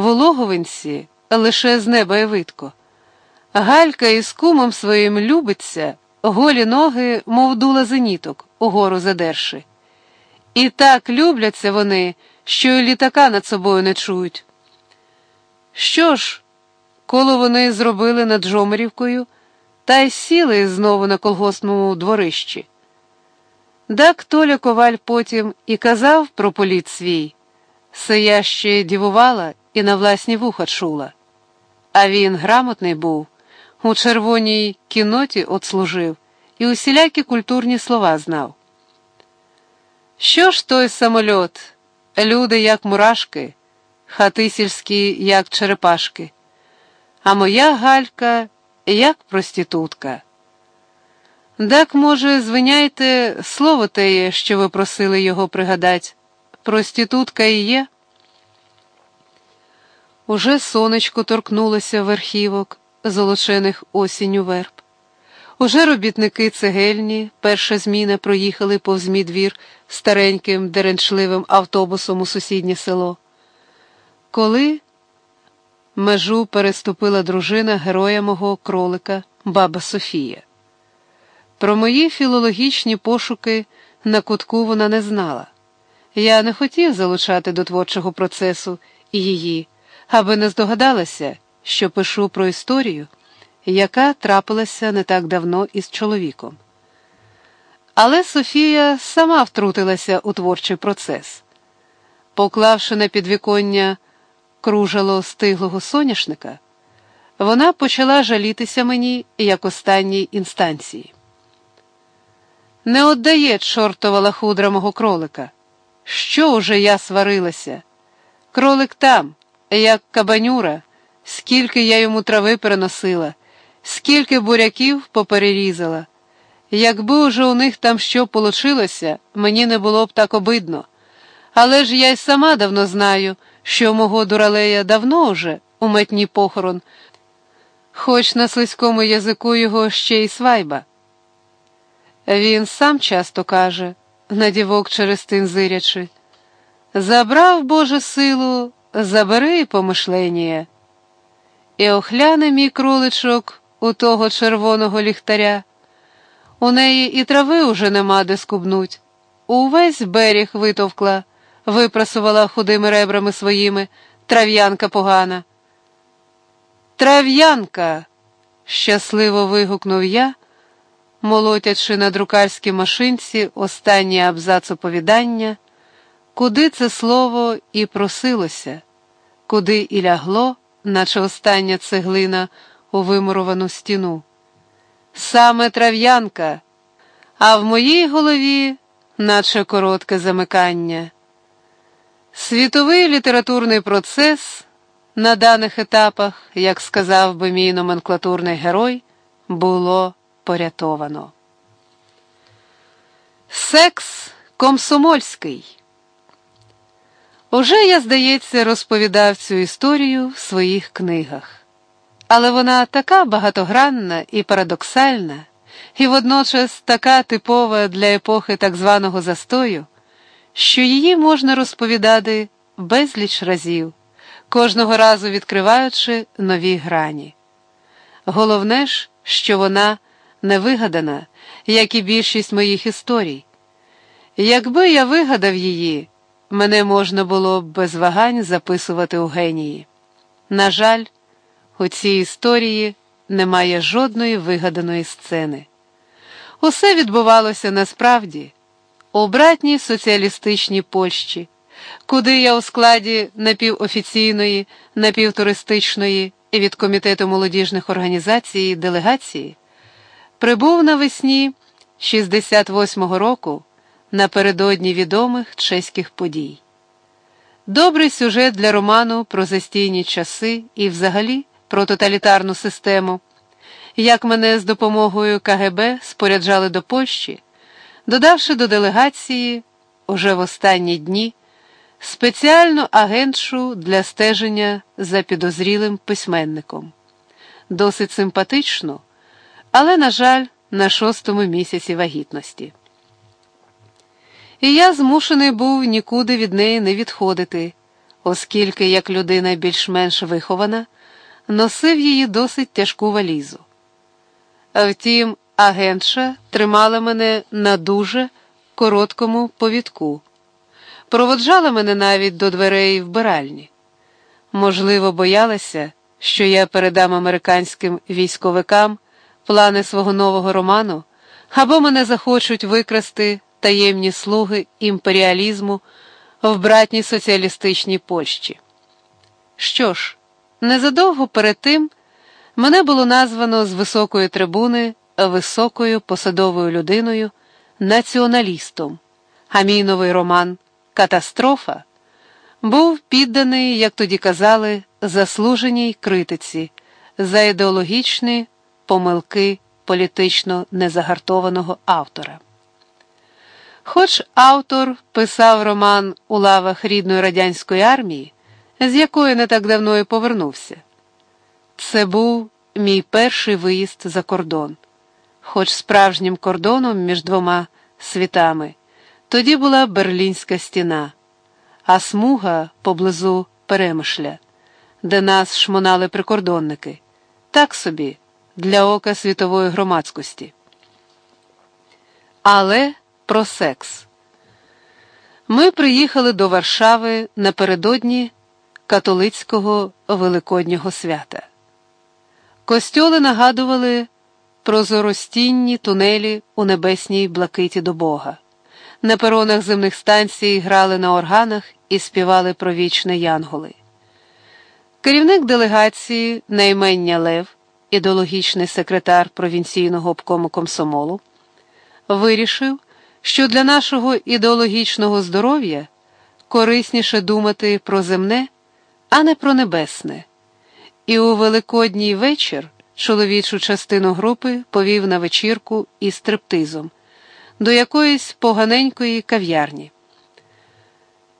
Вологовинці лише з неба і видко. Галька із кумом своїм любиться, голі ноги, мов дула зеніток, угору задерши. І так любляться вони, що й літака над собою не чують. Що ж, коли вони зробили над Жомерівкою, та й сіли знову на колгоспному дворищі. Так Толя Коваль потім і казав про політ свій. Се я ще дівувала і на власні вуха чула. А він грамотний був, у червоній кіноті отслужив і усілякі культурні слова знав. Що ж той самольот? Люди, як мурашки, хати сільські, як черепашки, а моя галька, як проститутка. Так, може, звиняйте слово теє, що ви просили його пригадать. Проститутка і є. Уже сонечко торкнулося верхівок, золочених осінню верб. Уже робітники цегельні, перша зміна проїхали повз мій двір стареньким деренчливим автобусом у сусіднє село. Коли межу переступила дружина героя мого кролика, баба Софія. Про мої філологічні пошуки на кутку вона не знала. Я не хотів залучати до творчого процесу її, аби не здогадалася, що пишу про історію, яка трапилася не так давно із чоловіком. Але Софія сама втрутилася у творчий процес. Поклавши на підвіконня кружало стиглого соняшника, вона почала жалітися мені як останній інстанції. Не отдає чортова лахудра мого кролика. Що уже я сварилася? Кролик там, як кабанюра, скільки я йому трави переносила, скільки буряків поперерізала. Якби уже у них там що получилося, мені не було б так обидно. Але ж я й сама давно знаю, що мого дуралея давно уже у метні похорон, хоч на слизькому язику його ще й свайба. Він сам часто каже, на дівок через тин зирячи, забрав Боже силу, забери помишлення. І охляне мій кроличок у того червоного ліхтаря. У неї і трави уже нема де скубнуть. Увесь берег витовкла, випрасувала худими ребрами своїми трав'янка погана. Трав'янка. щасливо вигукнув я молотячи на друкарській машинці останній абзац оповідання, куди це слово і просилося, куди і лягло, наче остання цеглина у вимуровану стіну. Саме трав'янка, а в моїй голові, наче коротке замикання. Світовий літературний процес на даних етапах, як сказав би мій номенклатурний герой, було порятовано. Секс комсомольський. Уже я, здається, розповідав цю історію в своїх книгах, але вона така багатогранна і парадоксальна, і водночас така типова для епохи так званого застою, що її можна розповідати безліч разів, кожного разу відкриваючи нові грані. Головне ж, що вона невигадана, як і більшість моїх історій. Якби я вигадав її, мене можна було без вагань записувати у генії. На жаль, у цій історії немає жодної вигаданої сцени. Усе відбувалося насправді у братній соціалістичній Польщі, куди я у складі напівофіційної, напівтуристичної і від комітету молодіжних організацій делегації прибув навесні 68-го року напередодні відомих чеських подій. Добрий сюжет для роману про застійні часи і, взагалі, про тоталітарну систему, як мене з допомогою КГБ споряджали до Польщі, додавши до делегації уже в останні дні спеціальну агентшу для стеження за підозрілим письменником. Досить симпатично але, на жаль, на шостому місяці вагітності. І я змушений був нікуди від неї не відходити, оскільки, як людина більш-менш вихована, носив її досить тяжку валізу. Втім, агентша тримала мене на дуже короткому повідку, проводжала мене навіть до дверей вбиральні. Можливо, боялася, що я передам американським військовикам плани свого нового роману, або мене захочуть викрасти таємні слуги імперіалізму в братній соціалістичній Польщі. Що ж, незадовго перед тим мене було названо з високої трибуни високою посадовою людиною, націоналістом, а мій новий роман Катастрофа був підданий, як тоді казали, заслуженій критиці за ідеологічні помилки політично незагартованого автора. Хоч автор писав роман у лавах рідної радянської армії, з якої не так давно і повернувся, це був мій перший виїзд за кордон, хоч справжнім кордоном між двома світами, тоді була Берлінська стіна, а смуга поблизу Перемишля, де нас шмонали прикордонники, так собі, для ока світової громадськості. Але про секс. Ми приїхали до Варшави напередодні католицького Великоднього свята. Костьоли нагадували про зоростінні тунелі у небесній блакиті до Бога. На перонах земних станцій грали на органах і співали про вічне янголи. Керівник делегації наймення Лев, ідеологічний секретар провінційного обкому комсомолу, вирішив що для нашого ідеологічного здоров'я корисніше думати про земне, а не про небесне. І у Великодній вечір чоловічу частину групи повів на вечірку із стриптизом до якоїсь поганенької кав'ярні.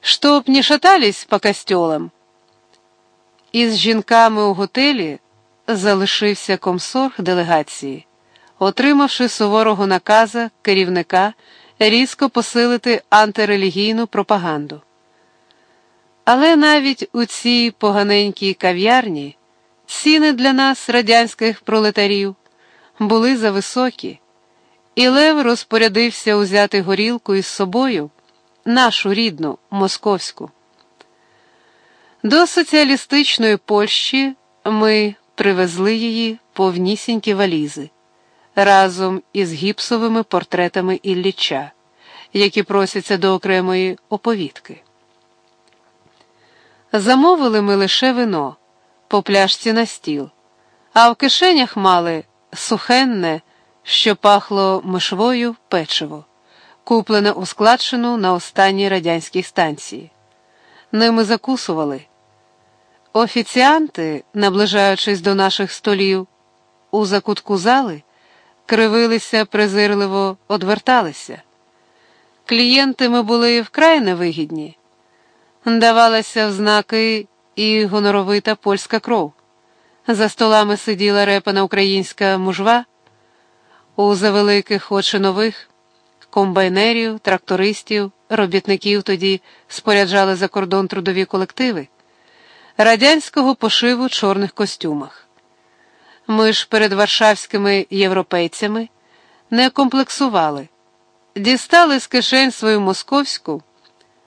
Чтоб не шатались по костьолам. Із жінками у готелі залишився комсорг делегації, отримавши суворого наказа керівника різко посилити антирелігійну пропаганду. Але навіть у цій поганенькій кав'ярні ціни для нас, радянських пролетарів, були зависокі, і Лев розпорядився узяти горілку із собою, нашу рідну московську. До соціалістичної Польщі ми привезли її повнісінькі валізи разом із гіпсовими портретами Ілліча, які просяться до окремої оповідки. Замовили ми лише вино по пляшці на стіл, а в кишенях мали сухенне, що пахло мишвою печиво, куплене у складчину на останній радянській станції. Ними закусували. Офіціанти, наближаючись до наших столів, у закутку зали кривилися, презирливо одверталися. Клієнти ми були вкрай невигідні. Давалася в знаки і гоноровита польська кров. За столами сиділа репана українська мужва, у завеликих очі нових комбайнерів, трактористів, робітників тоді споряджали за кордон трудові колективи, радянського пошиву чорних костюмах. Ми ж перед варшавськими європейцями не комплексували, дістали з кишень свою московську,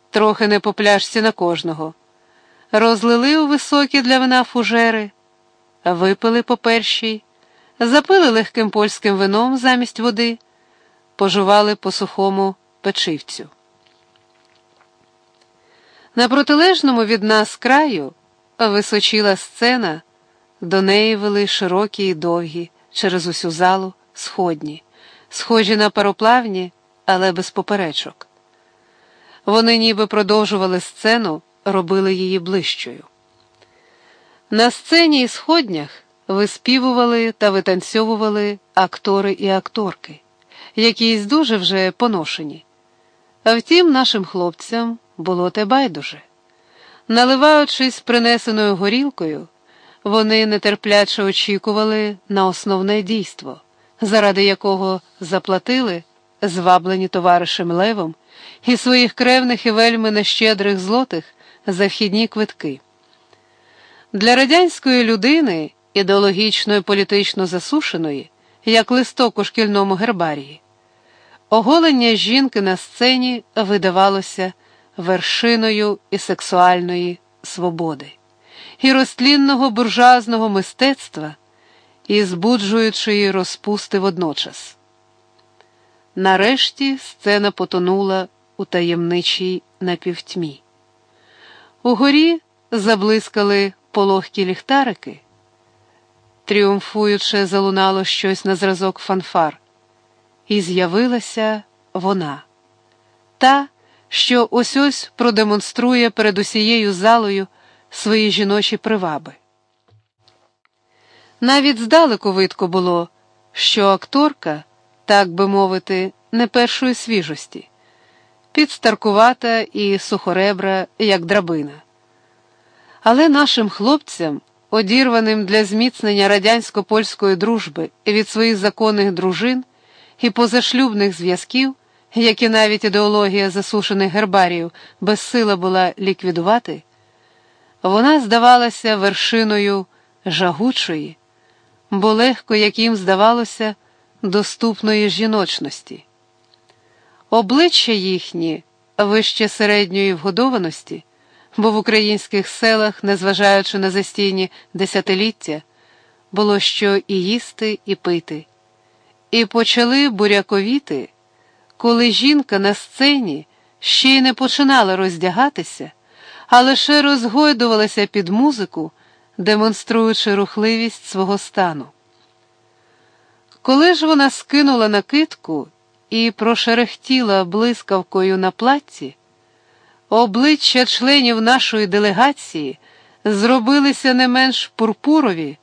трохи не по пляшці на кожного, розлили у високі для вина фужери, випили по першій, запили легким польським вином замість води, пожували по сухому печивцю. На протилежному від нас краю височила сцена. До неї вели широкі й довгі, через усю залу, сходні, схожі на пароплавні, але без поперечок. Вони ніби продовжували сцену, робили її ближчою. На сцені і сходнях виспівували та витанцьовували актори і акторки, якісь дуже вже поношені. А втім, нашим хлопцям було те байдуже. Наливаючись принесеною горілкою, вони нетерпляче очікували на основне дійство, заради якого заплатили, зваблені товаришем Левом, і своїх кревних і вельми нещедрих злотих за вхідні квитки. Для радянської людини, ідеологічно і політично засушеної, як листок у шкільному гербарії, оголення жінки на сцені видавалося вершиною і сексуальної свободи, і розтлінного буржуазного мистецтва, і збуджуючої розпусти водночас. Нарешті сцена потонула у таємничій напівтьмі. Угорі заблискали пологкі ліхтарики, тріумфуюче залунало щось на зразок фанфар, і з'явилася вона, та, що ось ось продемонструє перед усією залою свої жіночі приваби. Навіть здалеку видко було, що акторка, так би мовити, не першої свіжості, підстаркувата і сухоребра, як драбина. Але нашим хлопцям, одірваним для зміцнення радянсько польської дружби від своїх законних дружин і позашлюбних зв'язків, які навіть ідеологія засушених гербаріїв безсила була ліквідувати, вона здавалася вершиною жагучої, бо легко, як їм здавалося, доступної жіночності. Обличчя їхні вище середньої вгодованості бо в українських селах, незважаючи на застійні десятиліття, було що і їсти, і пити, і почали буряковіти, коли жінка на сцені ще й не починала роздягатися, а лише розгойдувалася під музику, демонструючи рухливість свого стану. Коли ж вона скинула накидку і прошерехтіла блискавкою на платці, Обличчя членів нашої делегації зробилися не менш пурпурові,